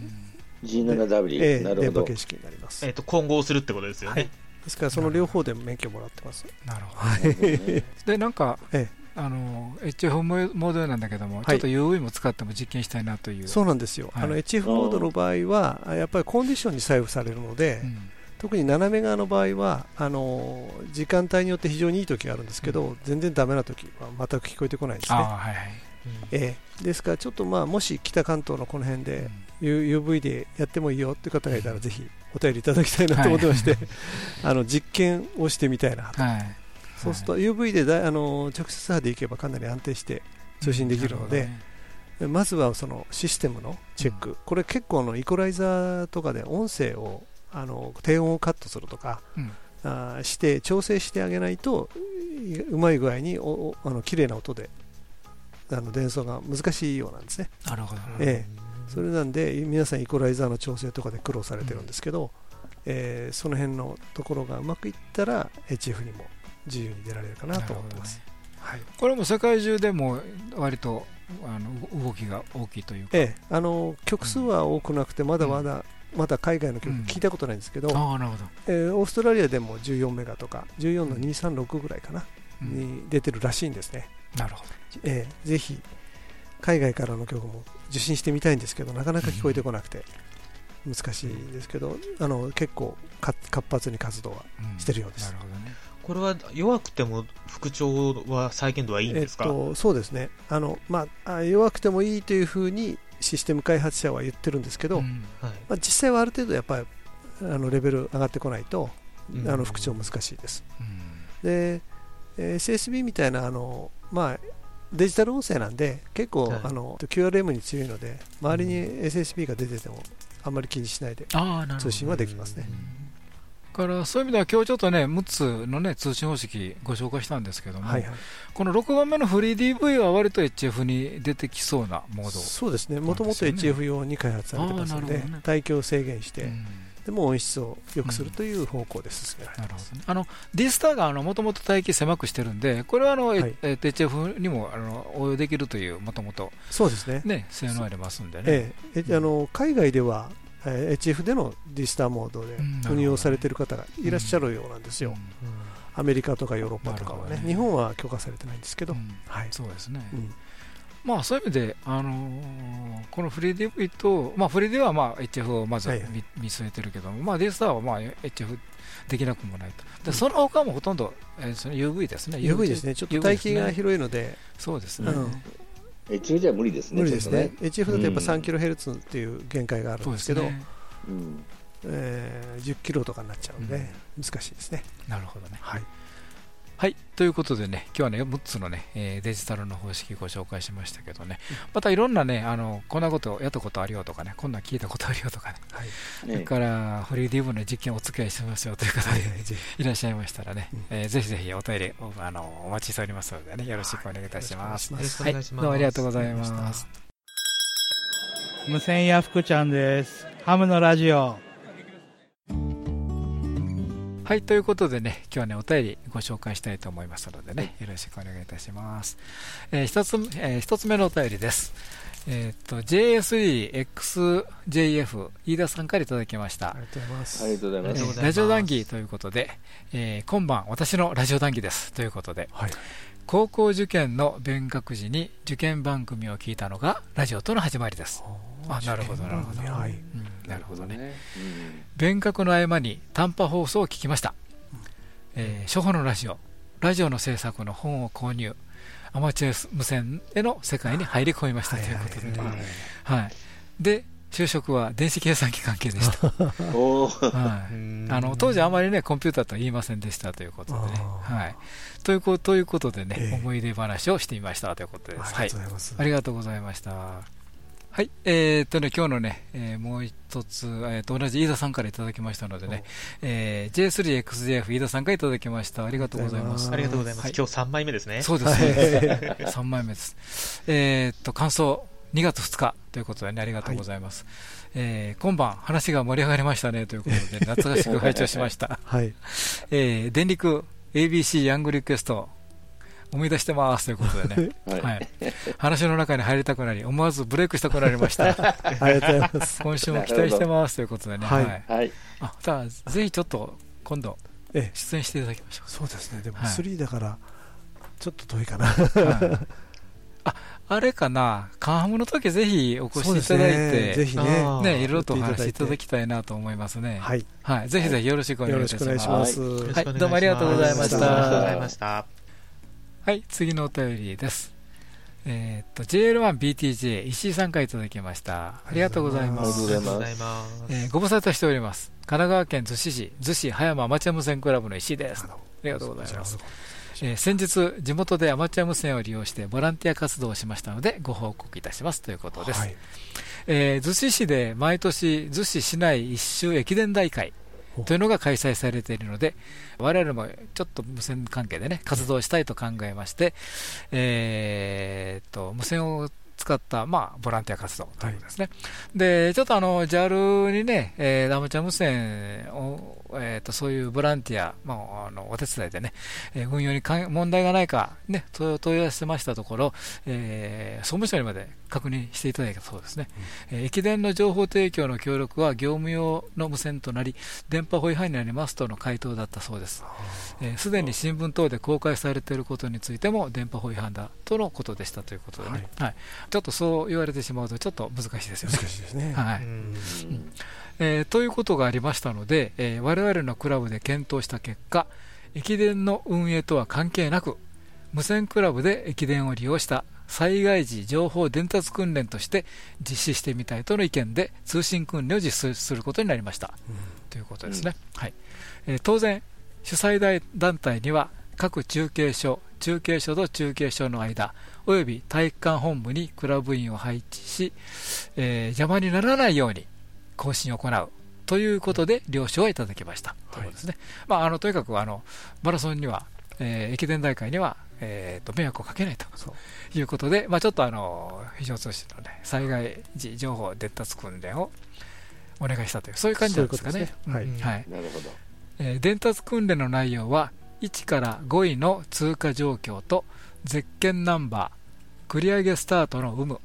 G7W ええなるほど電波形式になります。えっと、混合するってことですよね。ですから、その両方で免許もらってます。なるほどはい。でなんか、えあの HF モードなんだけども、はい。ちょっと UV も使っても実験したいなという、そうなんですよ、はい。あの HF モードの場合は、やっぱりコンディションに左右されるので、特に斜め側の場合はあの時間帯によって非常にいい時があるんですけど、全然ダメな時は全く聞こえてこないですね。ええ。ですから、ちょっとまあもし北関東のこの辺で、UV でやってもいいよっていう方がいたら、ぜひお便りいただきたいなと思ってまして、あの実験をしてみたいなと、はいそうすると UV でだあの直接波でいけばかなり安定して通信できるので、まずはそのシステムのチェック、これ結構あのイコライザーとかで音声をあの低音をカットするとか、うん。あーして調整してあげないとうまい具合におおあの綺麗な音であの伝送が難しいようなんですね。なるほど。ええ、それなんで皆さんイコライザーの調整とかで苦労されてるんですけど、えーその辺のところがうまくいったら HF にも自由に出られるかなと思ってます。はい。これも世界中でも割とあの動きが大きいというか、ええ、あの曲数は多くなくて、まだまだ、まだ海外の曲聞いたことないんですけど、ああなるほど。えーオーストラリアでも14メガとか、14の236ぐらいかな、に出てるらしいんですね。なるほど。ええぜひ、海外からの曲も受信してみたいんですけど、なかなか聞こえてこなくて、難しいんですけど、あの結構か活発に活動はしてるようです。これは弱くても復調は再現度はいいんですか、えっと、そうですね。あの、まあ、弱くてもいいというふうにシステム開発者は言ってるんですけど、うんはい、まあ、実際はある程度やっぱりあのレベル上がってこないと、うん、あの復調難しいです。うん、で、えー、CSB みたいなあの、まあ、デジタル音声なんで結構、はい、あの QRM に強いので周りに SSB が出ててもあんまり気にしないで通信はできますね。からそういう意味では今日ちょっとね6つのね通信方式ご紹介したんですけども、はいはい、この6番目のフリー DV は割と HF に出てきそうなモード、そうですね。もともと HF 用に開発されてますので、ね、帯域を制限して、うん。でも音質を良くするという方向で進められてます、うん。ね、あの D スターがもともと帯域狭くしてるんで、これはあの、はい、え HF にもあの応用できるという、もともとそうですね。ね性能ありますんでね。え。え、あの海外ではえー、HF でのディスターモードで運用されている方がいらっしゃるようなんですよ、アメリカとかヨーロッパとかはね、日本は許可されてないんですけど、はい、そうですね、まあ、そういう意味で、あのー、このフリー DV と、まあ、フリー DV はまあ HF をまず見はい、見据えてるけども、まあ、ディスターはまあ HF できなくもないと、でその他もほとんど、えー、その UV ですね、UV ですね、ちょっと帯域が広いので、そうですね。HF じゃ無理ですね。無理ですね。HF だとやっぱ3キロヘルツっていう限界があるんですけど、うんえー、10キロとかになっちゃうので、うん、難しいですね。なるほどね。はい。はい、ということでね、今日はね、6つのね、えー、デジタルの方式ご紹介しましたけどね、またいろんなね、あのこんなことやったことあるよとかね、こんなん聞いたことあるよとかね、はい、それからフリーディーブの実験お付き合いしますよという方で、い。らっしゃいましたらね、うん、えー、ぜひぜひお便りあのお待ちしておりますのでね、よろしくお願いいたします。はい、どうもありがとうございます。無線や福ちゃんです。ハムのラジオ。はい、ということでね、今日はね、お便りご紹介したいと思いますのでね、よろしくお願いいたします。えー、一つ、えー、一つ目のお便りです。えっ、と、JS3XJF、飯田さんからいただきました。ありがとうございます。ありがとうございます。ラジオ談義ということで、えー、今晩、私のラジオ談義です。ということで、はい、高校受験の勉学時に受験番組を聞いたのが、ラジオとの始まりです。あ、なるほど、なるほど。はい。うん。なるほどね、勉学の合間に短波放送を聞きました、えー、初歩のラジオ。ラジオの制作の本を購入。アマチュア無線への世界に入り込みました。ということで。ね、はい、で就職は電子計算機関係でした、はい、あの当時あまりねコンピューターとは言いませんでしたということでね、はい、ということということでね、えー、思い出話をしてみましたということです、はい、ありがとうございましたはい、えー、っとね、今日のね、えー、もう一つ、えー、と同じ飯田さんからいただきましたのでね、えー、J3XJF 飯田さんからいただきました。ありがとうございます。ありがとうございます。はい、今日3枚目ですね。そうですね。3枚目です。えっと、感想、2月2日ということでね、ありがとうございます。はい、えー、今晩、話が盛り上がりましたねということで、懐かしく拝聴しました。はい。えー、電力 ABC ヤングリクエスト思い出してます。ということでね、はい、はい、話の中に入りたくなり、思わずブレイクしたくなりました。ありがとうございます。今週も期待してます。ということでね、はい。はい、あさあぜひちょっと今度、出演していただきましょう。そうですね、でも3だから、ちょっと遠いかな。はい、ああれかな、カンハムの時ぜひお越しいただいて、ね、ぜひね、ねいろいろとお話しいただきたいなと思いますね。はい、はい、ぜひぜひよろしくお願いいたします。はい、どうもありがとうございました。ありがとうございました。はい、次のお便りです。えっ、と、JL1BTJ 石井さんからいただきました。ありがとうございます。ありがとうございます。えー、ご無沙汰しております。神奈川県逗子市、逗子葉山アマチュア無線クラブの石井です。ありがとうございます。えー、先日、地元でアマチュア無線を利用してボランティア活動をしましたので、ご報告いたしますということです。はい、えー、逗子市で毎年、逗子市内一周駅伝大会というのが開催されているので、我々もちょっと無線関係でね、活動したいと考えまして、えー、と無線を使った、まあ、ボランティア活動ということですね。はい、で、ちょっとあの、JAL にね、えー、アマチュア無線を、えーと、そういうボランティア、まあ、あのお手伝いでね、えー、運用にか問題がないか、ね、問い合わせましたところ、えー、総務省にまで確認していただいたそうですね、うん、えー、駅伝の情報提供の協力は業務用の無線となり、電波法違反になりますとの回答だったそうです。す、で、に新聞等で公開されていることについても、電波法違反だとのことでしたということでね、はい、はい、ちょっとそう言われてしまうと、ちょっと難しいですよね。難しいですね。はい。うんえー、ということがありましたので、えー、我々のクラブで検討した結果、駅伝の運営とは関係なく、無線クラブで駅伝を利用した災害時情報伝達訓練として実施してみたいとの意見で通信訓練を実施することになりました、ということですね、はいえー当然、主催大団体には各中継所、中継所と中継所の間、および体育館本部にクラブ員を配置し、えー邪魔にならないように更新を行うということで了承をいただきました、ということですね。まあ、あのとにかくあのマラソンには、えー駅伝大会には、えーと迷惑をかけないということで、まあ、ちょっとあの非常通信の、ね、災害時情報伝達訓練をお願いしたという、そういう感じなんですかね。そういうことですねうんはいなるほど。えー伝達訓練の内容は1から5位の通過状況とゼッケンナンバー繰り上げスタートの有無。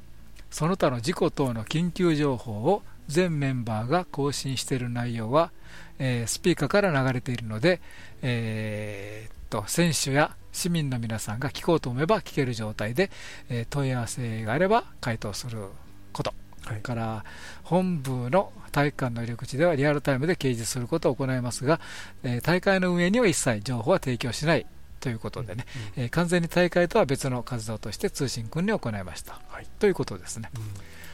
その他の事故等の緊急情報を全メンバーが更新している内容は、えースピーカーから流れているので、えーっと選手や市民の皆さんが聞こうと思えば聞ける状態で、えー問い合わせがあれば回答すること、それから本部の体育館の入り口ではリアルタイムで掲示することを行いますが、えー大会の運営には一切情報は提供しないということでね、えー完全に大会とは別の活動として通信訓練を行いました、ということですね。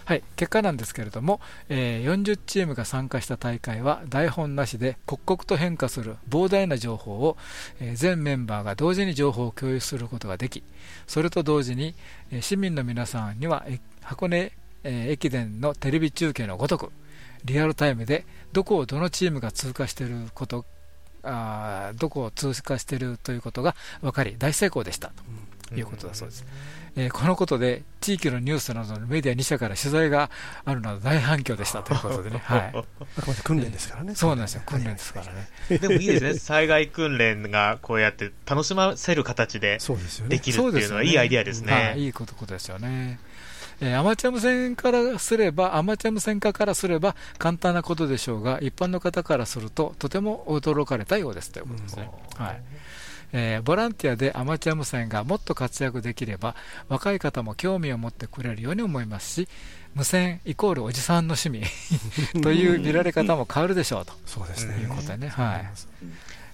はい、結果なんですけれども、えー40チームが参加した大会は台本なしで刻々と変化する膨大な情報を、えー全メンバーが同時に情報を共有することができそれと同時に、えー市民の皆さんにはえ箱根、えー駅伝のテレビ中継のごとくリアルタイムでどこをどのチームが通過していることあーどこを通過しているということが分かり大成功でしたということだそうです、えーこのことで地域のニュースなどのメディア2社から取材があるなど大反響でしたということでね、はい、訓練ですからね。そうなんですよ。訓練ですからね。でもいいですね、災害訓練がこうやって楽しませる形でできるっていうのはいいアイディアですはい。ね。いいことことですよね。えーアマチュア無線からすれば、アマチュア無線化からすれば簡単なことでしょうが、一般の方からすると、とても驚かれたようですということですね。はいえーボランティアでアマチュア無線がもっと活躍できれば、若い方も興味を持ってくれるように思いますし、無線イコールおじさんの趣味 という見られ方も変わるでしょうと。そうですねいうことでね。はい。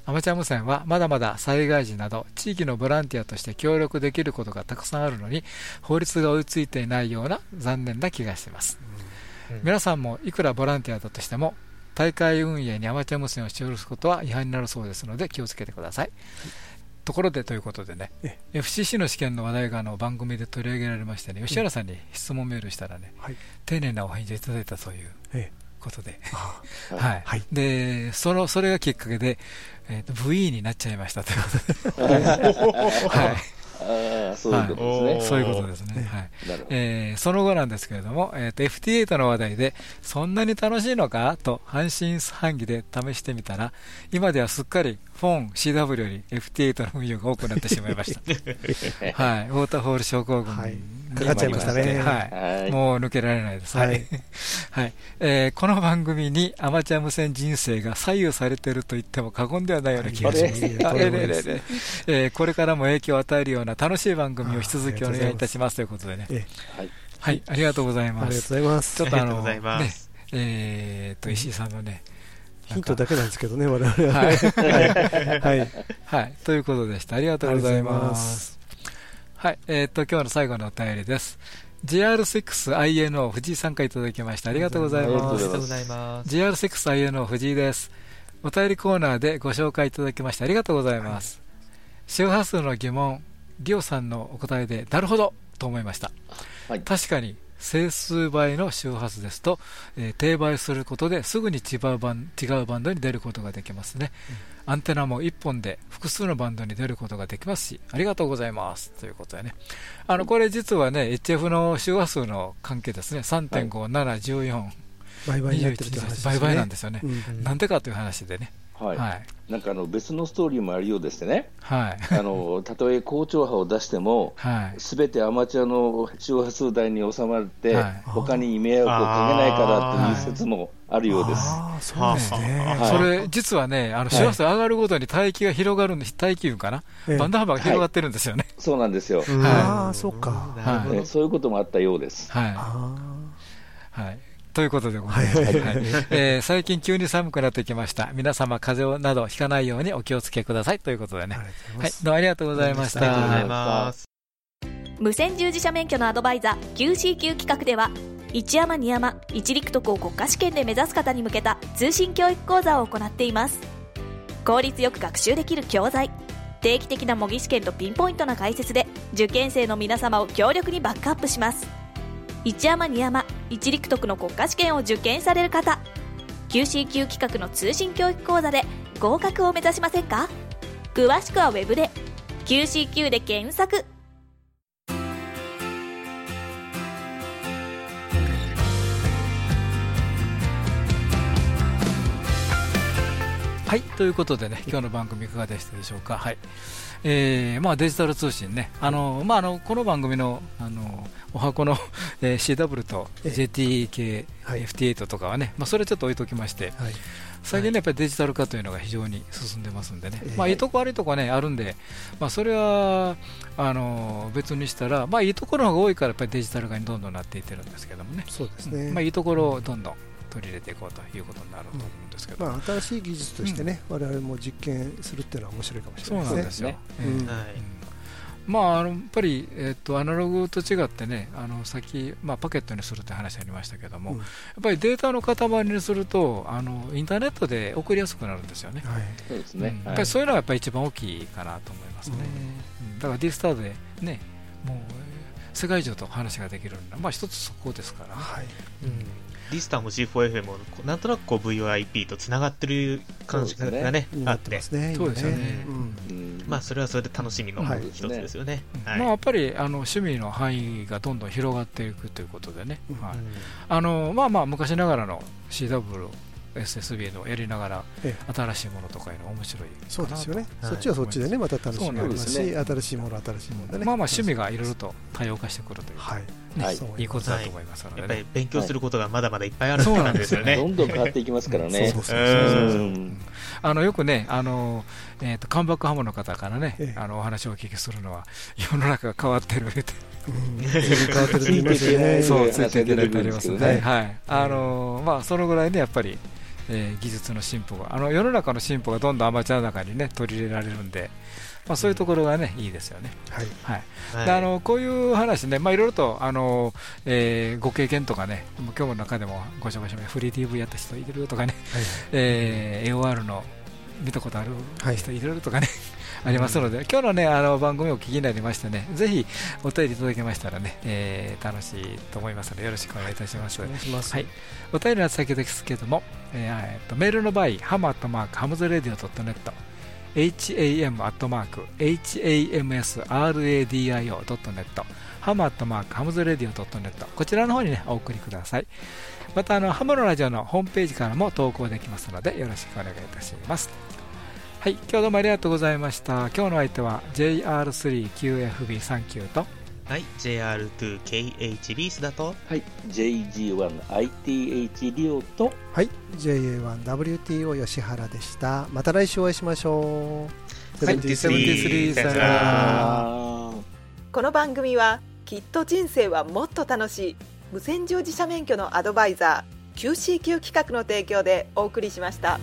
アマチュア無線はまだまだ災害時など地域のボランティアとして協力できることがたくさんあるのに法律が追いついていないような残念な気がしています、皆さんもいくらボランティアだとしても大会運営にアマチュア無線を使用することは違反になるそうですので気をつけてください、ところでということでね FCC の試験の話題があの番組で取り上げられましてね吉原さんに質問メールしたらね、はい。丁寧なお返事をいただいたというえことで、はい。はい。でそのそれがきっかけで、えーと VE になっちゃいましたということで、はい。そういうことですね。はい。そういうことですね。はい。えーその後なんですけれども、えーと FT8 の話題で、そんなに楽しいのか？と半信半疑で試してみたら、今ではすっかりフォン CW より FT8 の運用が多くなってしまいました。はい、ウォーターホール症候群にかかっちゃいましたね。はい。はい。もう抜けられないです。ははい。い。はい。えーこの番組にアマチュア無線人生が左右されていると言っても過言ではないような気がします。えーこれからも影響を与えるような楽しい番組を引き続きお願いいたしますということでね。えはい。はい、ありがとうございます。ありがとうございます。ちょっとあの、ねす、えーと、石井さんのね、ヒントだけなんですけどね、我々は。はいはい。はい、ということでした。ありがとうございま。ますはい、えーっと、今日の最後のお便りです。GR6INO 藤井さんからいただきました。ありがとうございありがとうますございます。ざいます。GR6INO 藤井です。お便りコーナーでご紹介いただきましてありがとうございます。周波数の疑問、リオさんのお答えで、なるほどと思いました。はい確かに、整数倍の周波数ですと、えー低倍することですぐに違うバン違うバンドに出ることができますね。アンテナも1本で複数のバンドに出ることができますし、ありがとうございます。ということでね。あの、これ実はね、HF の周波数の関係ですね。3.5、7、14。倍々になってるって話ですね倍々なんですよね。うんなんでかという話でね。はいはい。なんかあの別のストーリーもあるようでしてね、はい。あのたとえ高調波を出しても、はい。すべてアマチュアの周波数帯に収まって、はい他に迷惑をかけないからという説もあるようです。ああ、そうですね。はいそれ、実はね、あの、周波数上がるごとに帯域が広がるんで、帯域かな？ええバンド幅が広がってるんですよね。そうなんですよ、ああ、そうか。はい。ねそういうこともあったようです。はい。あはい。ということでございます、はい。えー、最近急に寒くなってきました。皆様風邪などひかないようにお気をつけくださいということでね。はい。どうもありがとうございました。ありがとうございます。無線従事者免許のアドバイザー QCQ 企画では一山二山一陸徳を国家試験で目指す方に向けた通信教育講座を行っています。効率よく学習できる教材定期的な模擬試験とピンポイントな解説で受験生の皆様を強力にバックアップします一山二山一陸徳の国家試験を受験される方。QCQ 企画の通信教育講座で合格を目指しませんか？詳しくは Web で QCQ で検索。はいということでね今日の番組いかがでしたでしょうか、はい。えーまあ、デジタル通信ね。あの、まあ、あのこの番組のあのお箱の、えー、CW と JTK-FT8 とかはね、まあ、それちょっと置いときまして、はい、最近ねやっぱりデジタル化というのが非常に進んでますんでね、まあ、いいとこ悪いとこねあるんで、まあ、それはあの別にしたら、まあ、いいところが多いからやっぱりデジタル化にどんどんなっていってるんですけどもね。そうですね、まあ、いいところをどんどん取り入れていこうということになると思うんですけど、まあ、新しい技術としてね、われわれも実験するっていうのは面白いかもしれないですね。まあ、あのやっぱり、えーと、アナログと違ってね、あの先、まあ、パケットにするって話ありましたけども、うん、やっぱりデータの塊にするとあの、インターネットで送りやすくなるんですよね。はい、そうですね、やっぱりそういうのがやっぱり一番大きいかなと思いますね。うん、だからディスターでね、もう世界中と話ができるのは、まあ、一つそこですから、はい。うんリスターも G4FM もなんとなくこう VoIP とつながってる感じがね、ねあって、そうですよね、まあ、それはそれで楽しみの一つですよね。まあ、やっぱりあの趣味の範囲がどんどん広がっていくということでね、はい。あのまあまあ昔ながらの CW SSB のやりながら、新しいものとかいうの面白いそうですよね、そっちはそっちでねまた楽しみますし、新しいもの新しいものでね。まあまあ趣味がいろいろと多様化してくるというはいい。いことだと思いますので、やっぱり勉強することがまだまだいっぱいあるそうなんですよね。どんどん変わっていきますからね。あのよくねあの、えー、とカンバックハムの方からね、あのお話をお聞きするのは世の中が変わってるって。変わってるって言いますねそうついていただいてありますね。はい。あのまあそのぐらいねやっぱりえー、技術の進歩があの世の中の進歩がどんどんアマチュアの中に、ね、取り入れられるんで、まあ、そういうところが、ね、いいですよね。はい。はい、あのこういう話ね、まあ、いろいろとあの、えー、ご経験とかね、今日の中でもご紹介しましたフリー DV やった人いるとかね、はいえー、AOR の見たことある人いるとかね、ありますので、今日のねあの番組をお聞きになりましてね、ぜひお便りいただけましたらね、えー、楽しいと思いますのでよろしくお願いいたします。お願いします。はい、お便りの先ですけれども、えー、とメールの場合、ハムアットマークハムズレディオド ham.hamsradio.net ハムアットマークハムズレディオドットネットこちらの方にねお送りくださいまたあのハムのラジオのホームページからも投稿できますのでよろしくお願いいたしますはい、今日どうもありがとうございました。今日の相手は JR3QFB39 と、はい、JR2KHB 須田と、はい、JG1ITH リオと、はい、JA1WTO 吉原でした。また来週お会いしましょう。はい、73さよなら。この番組は、きっと人生はもっと楽しい、無線乗自社免許のアドバイザー、QCQ 企画の提供でお送りしました。